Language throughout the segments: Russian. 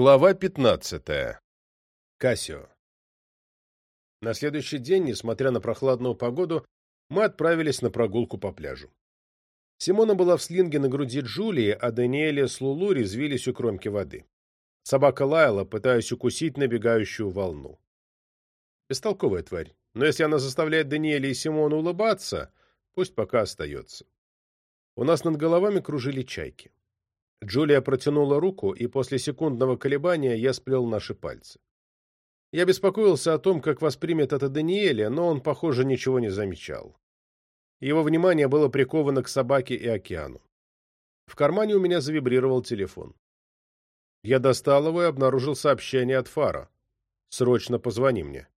Глава 15. Кассио. На следующий день, несмотря на прохладную погоду, мы отправились на прогулку по пляжу. Симона была в слинге на груди Джулии, а Даниэле с Лулу резвились у кромки воды. Собака лаяла, пытаясь укусить набегающую волну. Бестолковая тварь, но если она заставляет Даниэля и Симону улыбаться, пусть пока остается. У нас над головами кружили чайки. Джулия протянула руку, и после секундного колебания я сплел наши пальцы. Я беспокоился о том, как воспримет это Даниэля, но он, похоже, ничего не замечал. Его внимание было приковано к собаке и океану. В кармане у меня завибрировал телефон. Я достал его и обнаружил сообщение от Фара. «Срочно позвони мне».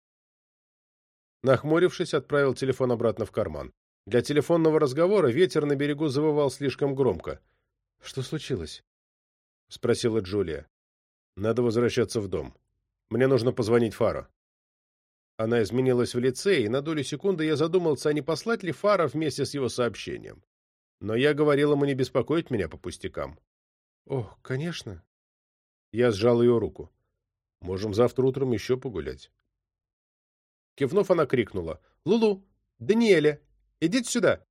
Нахмурившись, отправил телефон обратно в карман. Для телефонного разговора ветер на берегу завывал слишком громко — что случилось? — спросила Джулия. — Надо возвращаться в дом. Мне нужно позвонить Фаро. Она изменилась в лице, и на долю секунды я задумался, а не послать ли Фара вместе с его сообщением. Но я говорил ему не беспокоить меня по пустякам. — Ох, конечно. Я сжал ее руку. — Можем завтра утром еще погулять. Кивнув, она крикнула. — Лулу! Даниэля! Идите сюда!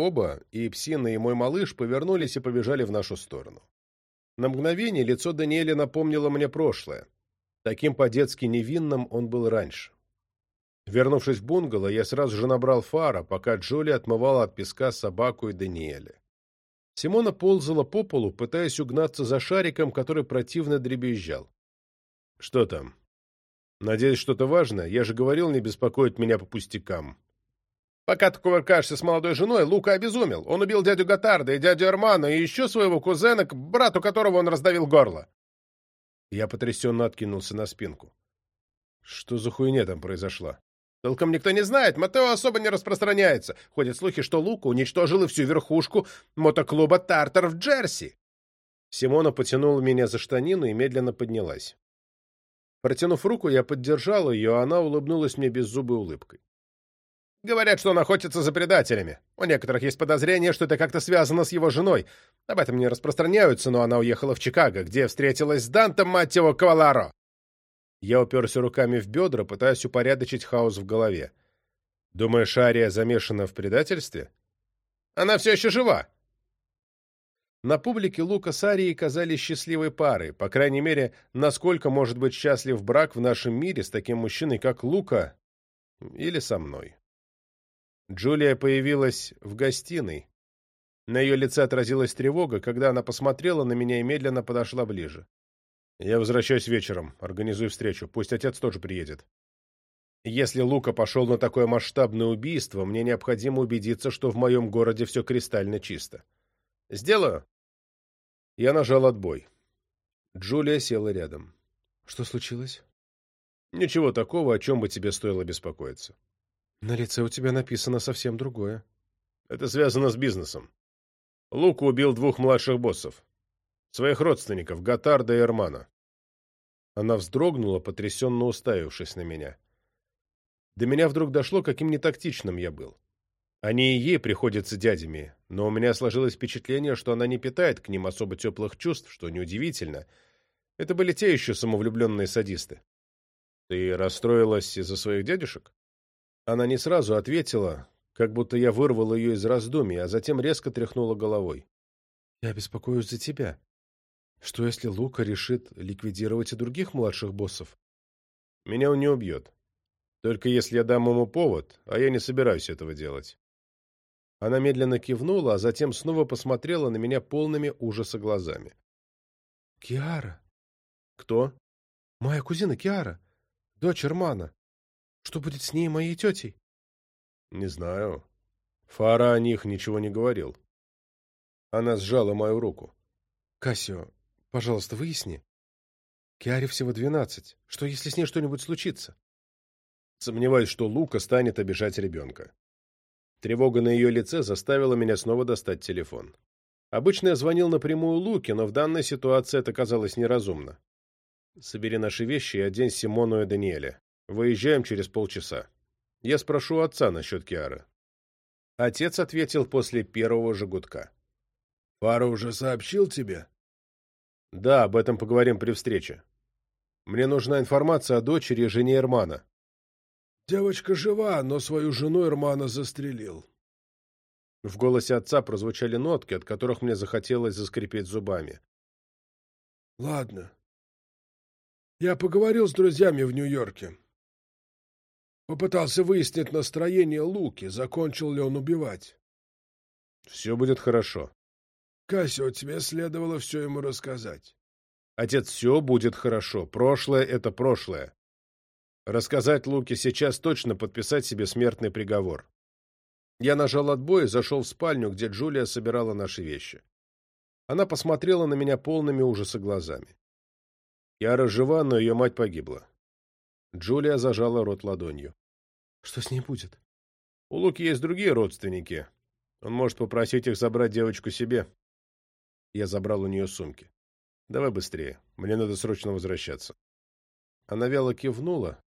Оба, и Псина, и мой малыш, повернулись и побежали в нашу сторону. На мгновение лицо Даниэля напомнило мне прошлое. Таким по-детски невинным он был раньше. Вернувшись в бунгало, я сразу же набрал фара, пока Джоли отмывала от песка собаку и Даниэля. Симона ползала по полу, пытаясь угнаться за шариком, который противно дребезжал. «Что там?» «Надеюсь, что-то важное? Я же говорил не беспокоить меня по пустякам», Пока ты кувыркаешься с молодой женой, Лука обезумел. Он убил дядю Готарда и дядю Эрмана, и еще своего кузена, к брату которого он раздавил горло. Я потрясенно откинулся на спинку. Что за хуйня там произошла? Толком никто не знает, Матео особо не распространяется. Ходят слухи, что Лука уничтожил и всю верхушку мотоклуба «Тартер» в Джерси. Симона потянула меня за штанину и медленно поднялась. Протянув руку, я поддержал ее, а она улыбнулась мне беззубой улыбкой. Говорят, что он охотится за предателями. У некоторых есть подозрение, что это как-то связано с его женой. Об этом не распространяются, но она уехала в Чикаго, где встретилась с Дантом, мать его, Каваларо. Я уперся руками в бедра, пытаясь упорядочить хаос в голове. Думаешь, Ария замешана в предательстве? Она все еще жива. На публике Лука с Арией казались счастливой парой, по крайней мере, насколько может быть счастлив брак в нашем мире с таким мужчиной, как Лука, или со мной. Джулия появилась в гостиной. На ее лице отразилась тревога, когда она посмотрела на меня и медленно подошла ближе. «Я возвращаюсь вечером. Организую встречу. Пусть отец тоже приедет. Если Лука пошел на такое масштабное убийство, мне необходимо убедиться, что в моем городе все кристально чисто. Сделаю!» Я нажал отбой. Джулия села рядом. «Что случилось?» «Ничего такого, о чем бы тебе стоило беспокоиться. На лице у тебя написано совсем другое. Это связано с бизнесом. Лука убил двух младших боссов. Своих родственников, Гатарда и Эрмана. Она вздрогнула, потрясенно уставившись на меня. До меня вдруг дошло, каким нетактичным я был. Они и ей приходятся дядями, но у меня сложилось впечатление, что она не питает к ним особо теплых чувств, что неудивительно. Это были те еще самовлюбленные садисты. Ты расстроилась из-за своих дядюшек? Она не сразу ответила, как будто я вырвал ее из раздумий, а затем резко тряхнула головой. «Я беспокоюсь за тебя. Что, если Лука решит ликвидировать и других младших боссов?» «Меня он не убьет. Только если я дам ему повод, а я не собираюсь этого делать». Она медленно кивнула, а затем снова посмотрела на меня полными ужаса глазами. «Киара». «Кто?» «Моя кузина Киара, дочь Эрмана. Что будет с ней и моей тетей? Не знаю. Фара о них ничего не говорил. Она сжала мою руку. Кассио, пожалуйста, выясни. Киаре всего двенадцать. Что, если с ней что-нибудь случится? Сомневаюсь, что Лука станет обижать ребенка. Тревога на ее лице заставила меня снова достать телефон. Обычно я звонил напрямую Луке, но в данной ситуации это казалось неразумно. «Собери наши вещи и одень Симону и Даниэля. Выезжаем через полчаса. Я спрошу отца насчет Киары. Отец ответил после первого же гудка. «Фара уже сообщил тебе?» Да, об этом поговорим при встрече. Мне нужна информация о дочери и жене Эрмана. Девочка жива, но свою жену Эрмана застрелил. В голосе отца прозвучали нотки, от которых мне захотелось заскрипеть зубами. Ладно. Я поговорил с друзьями в Нью-Йорке. Попытался выяснить настроение Луки, закончил ли он убивать. Все будет хорошо. Кассио, тебе следовало все ему рассказать. Отец, все будет хорошо. Прошлое — это прошлое. Рассказать Луке сейчас точно подписать себе смертный приговор. Я нажал отбой и зашел в спальню, где Джулия собирала наши вещи. Она посмотрела на меня полными ужаса глазами. Я разжива, но ее мать погибла. Джулия зажала рот ладонью. Что с ней будет? У Луки есть другие родственники. Он может попросить их забрать девочку себе. Я забрал у нее сумки. Давай быстрее. Мне надо срочно возвращаться. Она вяло кивнула.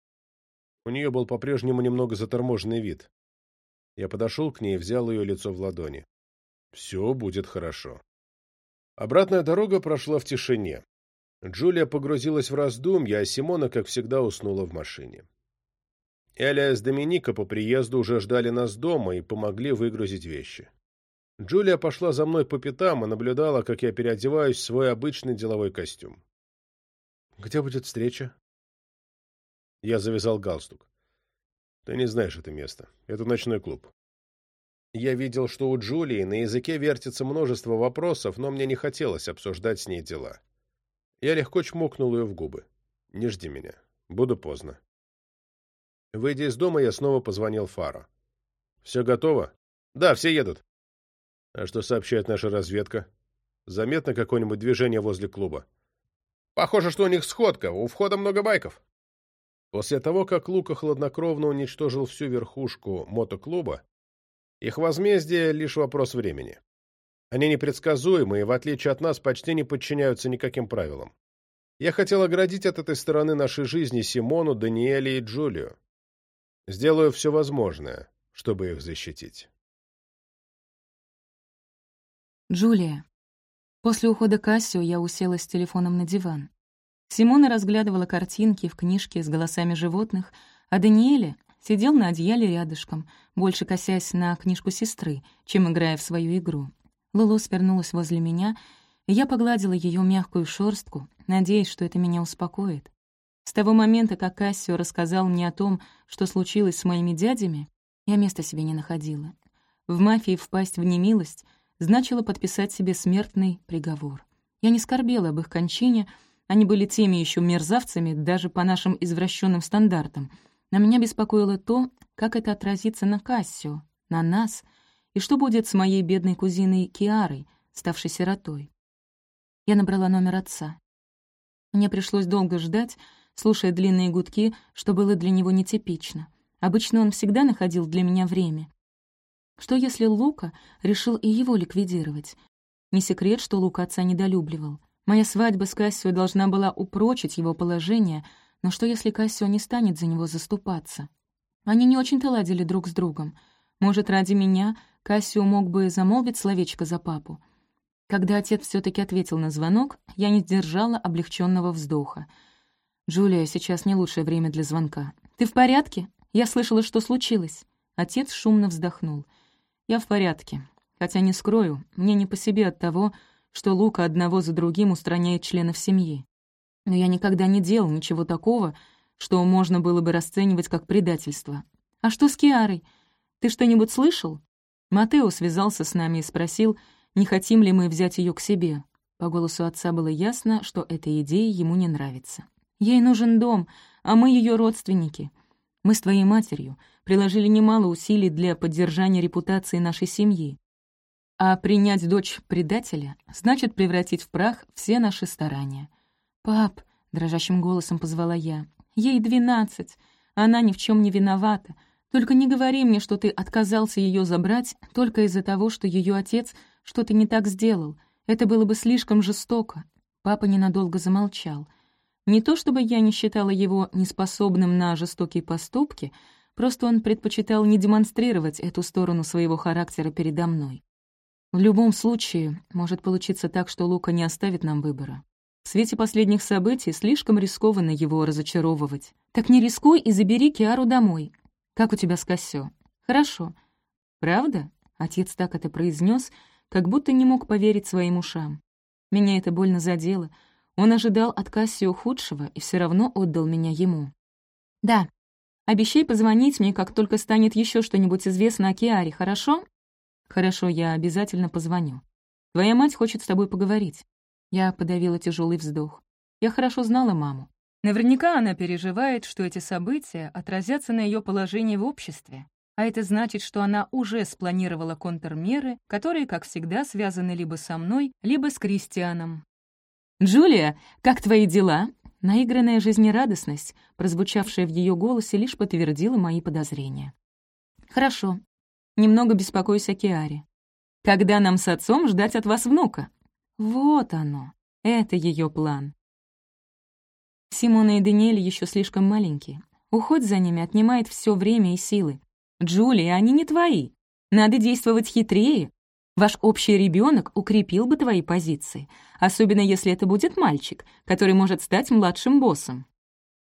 У нее был по-прежнему немного заторможенный вид. Я подошел к ней и взял ее лицо в ладони. Все будет хорошо. Обратная дорога прошла в тишине. Джулия погрузилась в раздумья, а Симона, как всегда, уснула в машине. Эля с Доминика по приезду уже ждали нас дома и помогли выгрузить вещи. Джулия пошла за мной по пятам и наблюдала, как я переодеваюсь в свой обычный деловой костюм. «Где будет встреча?» Я завязал галстук. Ты не знаешь это место. Это ночной клуб. Я видел, что у Джулии на языке вертится множество вопросов, но мне не хотелось обсуждать с ней дела. Я легко чмокнул ее в губы. «Не жди меня. Буду поздно». Выйдя из дома, я снова позвонил Фаро. «Все готово?» «Да, все едут». «А что сообщает наша разведка? Заметно какое-нибудь движение возле клуба?» «Похоже, что у них сходка. У входа много байков». После того, как Лука хладнокровно уничтожил всю верхушку мотоклуба, их возмездие — лишь вопрос времени. Они непредсказуемы и, в отличие от нас, почти не подчиняются никаким правилам. Я хотел оградить от этой стороны нашей жизни Симону, Даниэле и Джулию. Сделаю все возможное, чтобы их защитить. Джулия. После ухода Кассио я уселась с телефоном на диван. Симона разглядывала картинки в книжке с голосами животных, а Даниэле сидел на одеяле рядышком, больше косясь на книжку сестры, чем играя в свою игру. Лулу свернулась возле меня, и я погладила ее мягкую шорстку, надеясь, что это меня успокоит. С того момента, как Кассио рассказал мне о том, что случилось с моими дядями, я места себе не находила. В мафии впасть в немилость значило подписать себе смертный приговор. Я не скорбела об их кончине, они были теми еще мерзавцами даже по нашим извращенным стандартам. Но меня беспокоило то, как это отразится на Кассио, на нас, и что будет с моей бедной кузиной Киарой, ставшей сиротой. Я набрала номер отца. Мне пришлось долго ждать, слушая длинные гудки, что было для него нетипично. Обычно он всегда находил для меня время. Что если Лука решил и его ликвидировать? Не секрет, что Лука отца недолюбливал. Моя свадьба с Кассио должна была упрочить его положение, но что если Кассио не станет за него заступаться? Они не очень-то ладили друг с другом. Может, ради меня Кассио мог бы замолвить словечко за папу. Когда отец все таки ответил на звонок, я не сдержала облегченного вздоха. «Джулия, сейчас не лучшее время для звонка. Ты в порядке? Я слышала, что случилось». Отец шумно вздохнул. «Я в порядке. Хотя не скрою, мне не по себе от того, что Лука одного за другим устраняет членов семьи. Но я никогда не делал ничего такого, что можно было бы расценивать как предательство. «А что с Киарой? Ты что-нибудь слышал?» Матео связался с нами и спросил, не хотим ли мы взять ее к себе. По голосу отца было ясно, что эта идея ему не нравится. «Ей нужен дом, а мы ее родственники. Мы с твоей матерью приложили немало усилий для поддержания репутации нашей семьи. А принять дочь предателя значит превратить в прах все наши старания. «Пап», — дрожащим голосом позвала я, — «ей двенадцать. Она ни в чем не виновата. Только не говори мне, что ты отказался ее забрать только из-за того, что ее отец что-то не так сделал. Это было бы слишком жестоко». Папа ненадолго замолчал. Не то чтобы я не считала его неспособным на жестокие поступки, просто он предпочитал не демонстрировать эту сторону своего характера передо мной. В любом случае, может получиться так, что Лука не оставит нам выбора. В свете последних событий слишком рискованно его разочаровывать. Так не рискуй и забери Киару домой. Как у тебя с Кассё? Хорошо. Правда? Отец так это произнес, как будто не мог поверить своим ушам. Меня это больно задело. Он ожидал от Кассио худшего и все равно отдал меня ему. «Да. Обещай позвонить мне, как только станет еще что-нибудь известно о Киаре, хорошо?» «Хорошо, я обязательно позвоню. Твоя мать хочет с тобой поговорить». Я подавила тяжелый вздох. Я хорошо знала маму. Наверняка она переживает, что эти события отразятся на ее положении в обществе. А это значит, что она уже спланировала контрмеры, которые, как всегда, связаны либо со мной, либо с Кристианом. «Джулия, как твои дела?» Наигранная жизнерадостность, прозвучавшая в ее голосе, лишь подтвердила мои подозрения. «Хорошо. Немного беспокоюсь о Киаре. Когда нам с отцом ждать от вас внука?» «Вот оно. Это ее план». Симона и Даниэль еще слишком маленькие. Уход за ними отнимает все время и силы. Джулия, они не твои. Надо действовать хитрее. Ваш общий ребенок укрепил бы твои позиции, особенно если это будет мальчик, который может стать младшим боссом.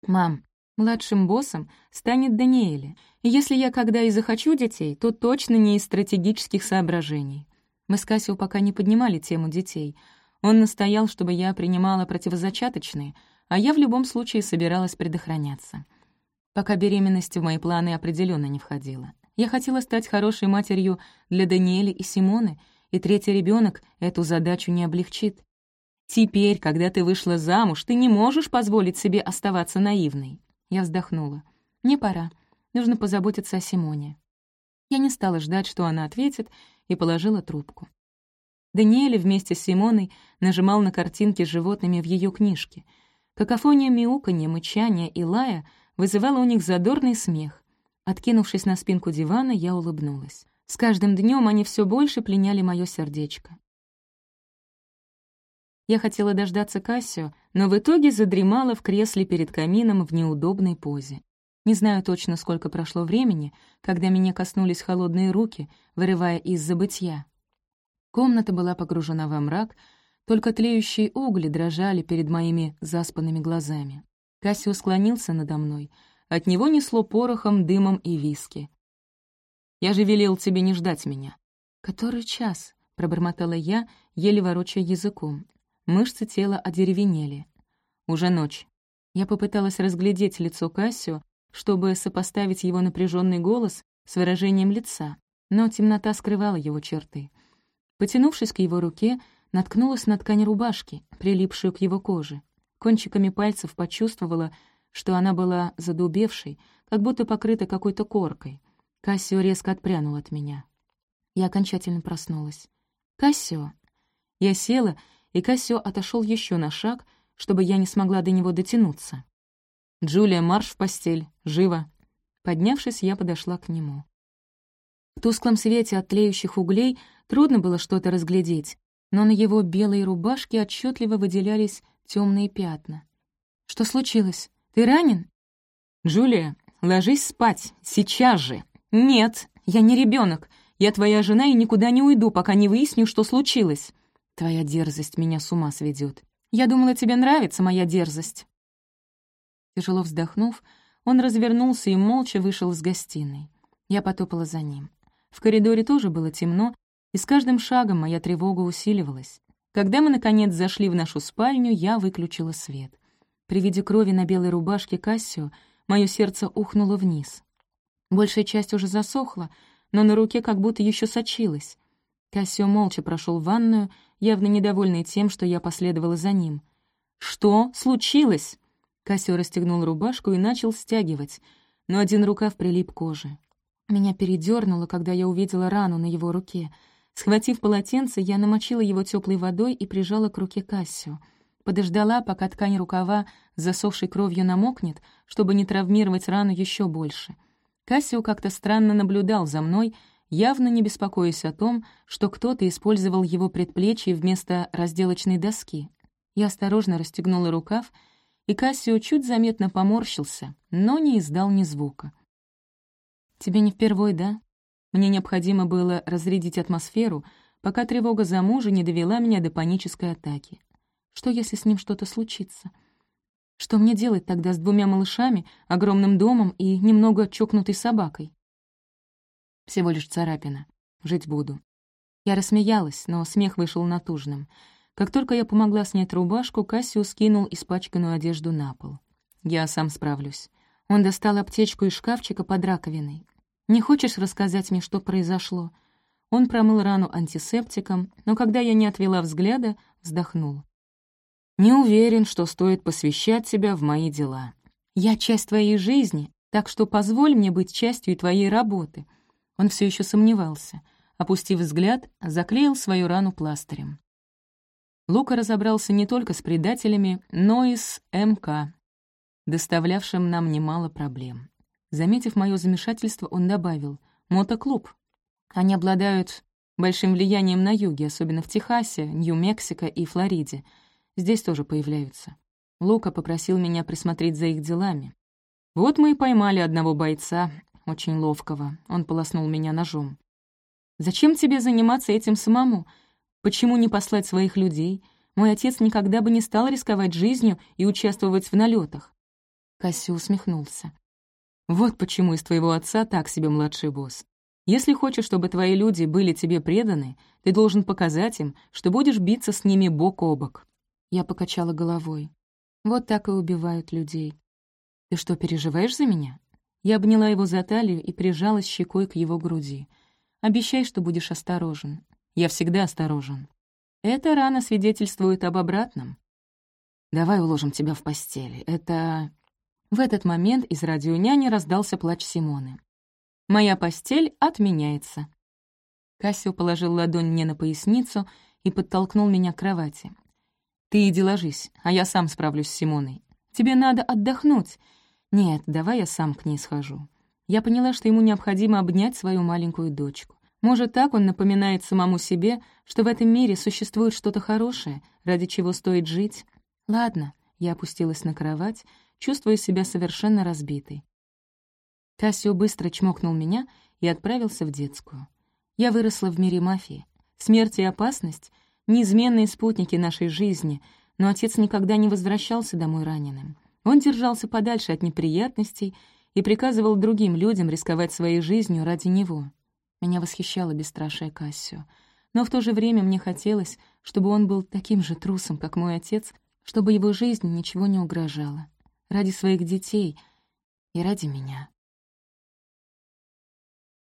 Мам, младшим боссом станет Даниэля, и если я когда и захочу детей, то точно не из стратегических соображений. Мы с Кассио пока не поднимали тему детей. Он настоял, чтобы я принимала противозачаточные, а я в любом случае собиралась предохраняться. Пока беременность в мои планы определенно не входила. Я хотела стать хорошей матерью для Даниэля и Симоны, и третий ребенок эту задачу не облегчит. Теперь, когда ты вышла замуж, ты не можешь позволить себе оставаться наивной. Я вздохнула. Мне пора. Нужно позаботиться о Симоне. Я не стала ждать, что она ответит, и положила трубку. Даниэль вместе с Симоной нажимал на картинки с животными в ее книжке. Какофония мяуканья, мычания и лая вызывала у них задорный смех. Откинувшись на спинку дивана, я улыбнулась. С каждым днем они все больше пленяли мое сердечко. Я хотела дождаться Кассио, но в итоге задремала в кресле перед камином в неудобной позе. Не знаю точно, сколько прошло времени, когда меня коснулись холодные руки, вырывая из забытья. Комната была погружена во мрак, только тлеющие угли дрожали перед моими заспанными глазами. Кассио склонился надо мной — от него несло порохом, дымом и виски. «Я же велел тебе не ждать меня». «Который час?» — пробормотала я, еле ворочая языком. Мышцы тела одеревенели. Уже ночь. Я попыталась разглядеть лицо Кассио, чтобы сопоставить его напряженный голос с выражением лица, но темнота скрывала его черты. Потянувшись к его руке, наткнулась на ткань рубашки, прилипшую к его коже. Кончиками пальцев почувствовала, что она была задубевшей, как будто покрыта какой-то коркой. Кассио резко отпрянул от меня. Я окончательно проснулась. «Кассио!» Я села, и Кассио отошел еще на шаг, чтобы я не смогла до него дотянуться. «Джулия, марш в постель! Живо!» Поднявшись, я подошла к нему. В тусклом свете от тлеющих углей трудно было что-то разглядеть, но на его белой рубашке отчетливо выделялись темные пятна. «Что случилось?» Ты ранен?» «Джулия, ложись спать, сейчас же!» «Нет, я не ребенок. Я твоя жена и никуда не уйду, пока не выясню, что случилось. Твоя дерзость меня с ума сведет. Я думала, тебе нравится моя дерзость». Тяжело вздохнув, он развернулся и молча вышел из гостиной. Я потопала за ним. В коридоре тоже было темно, и с каждым шагом моя тревога усиливалась. Когда мы, наконец, зашли в нашу спальню, я выключила свет. При виде крови на белой рубашке Кассио мое сердце ухнуло вниз. Большая часть уже засохла, но на руке как будто еще сочилась. Кассио молча прошел в ванную, явно недовольный тем, что я последовала за ним. «Что случилось?» Кассио расстегнул рубашку и начал стягивать, но один рукав прилип к коже. Меня передернуло, когда я увидела рану на его руке. Схватив полотенце, я намочила его теплой водой и прижала к руке Кассио — Подождала, пока ткань рукава засохшей кровью намокнет, чтобы не травмировать рану еще больше. Кассио как-то странно наблюдал за мной, явно не беспокоясь о том, что кто-то использовал его предплечье вместо разделочной доски. Я осторожно расстегнула рукав, и Кассио чуть заметно поморщился, но не издал ни звука. «Тебе не впервой, да?» Мне необходимо было разрядить атмосферу, пока тревога за мужа не довела меня до панической атаки. Что, если с ним что-то случится? Что мне делать тогда с двумя малышами, огромным домом и немного чокнутой собакой? Всего лишь царапина. Жить буду. Я рассмеялась, но смех вышел натужным. Как только я помогла снять рубашку, Кассиус скинул испачканную одежду на пол. Я сам справлюсь. Он достал аптечку из шкафчика под раковиной. «Не хочешь рассказать мне, что произошло?» Он промыл рану антисептиком, но когда я не отвела взгляда, вздохнул. «Не уверен, что стоит посвящать себя в мои дела. Я часть твоей жизни, так что позволь мне быть частью твоей работы». Он все еще сомневался. Опустив взгляд, заклеил свою рану пластырем. Лука разобрался не только с предателями, но и с МК, доставлявшим нам немало проблем. Заметив мое замешательство, он добавил «Мотоклуб». Они обладают большим влиянием на юге, особенно в Техасе, Нью-Мексико и Флориде. Здесь тоже появляются. Лука попросил меня присмотреть за их делами. Вот мы и поймали одного бойца, очень ловкого. Он полоснул меня ножом. «Зачем тебе заниматься этим самому? Почему не послать своих людей? Мой отец никогда бы не стал рисковать жизнью и участвовать в налетах. Касси усмехнулся. «Вот почему из твоего отца так себе младший босс. Если хочешь, чтобы твои люди были тебе преданы, ты должен показать им, что будешь биться с ними бок о бок». Я покачала головой. «Вот так и убивают людей. Ты что, переживаешь за меня?» Я обняла его за талию и прижалась щекой к его груди. «Обещай, что будешь осторожен. Я всегда осторожен. Эта рана свидетельствует об обратном. Давай уложим тебя в постели. Это в этот момент из радионяни раздался плач Симоны. «Моя постель отменяется». Кассио положил ладонь мне на поясницу и подтолкнул меня к кровати. «Ты иди ложись, а я сам справлюсь с Симоной. Тебе надо отдохнуть. Нет, давай я сам к ней схожу». Я поняла, что ему необходимо обнять свою маленькую дочку. Может, так он напоминает самому себе, что в этом мире существует что-то хорошее, ради чего стоит жить. Ладно, я опустилась на кровать, чувствуя себя совершенно разбитой. Кассио быстро чмокнул меня и отправился в детскую. Я выросла в мире мафии. Смерть и опасность — неизменные спутники нашей жизни, но отец никогда не возвращался домой раненым. Он держался подальше от неприятностей и приказывал другим людям рисковать своей жизнью ради него. Меня восхищало бесстрашие Кассио, но в то же время мне хотелось, чтобы он был таким же трусом, как мой отец, чтобы его жизни ничего не угрожало ради своих детей и ради меня.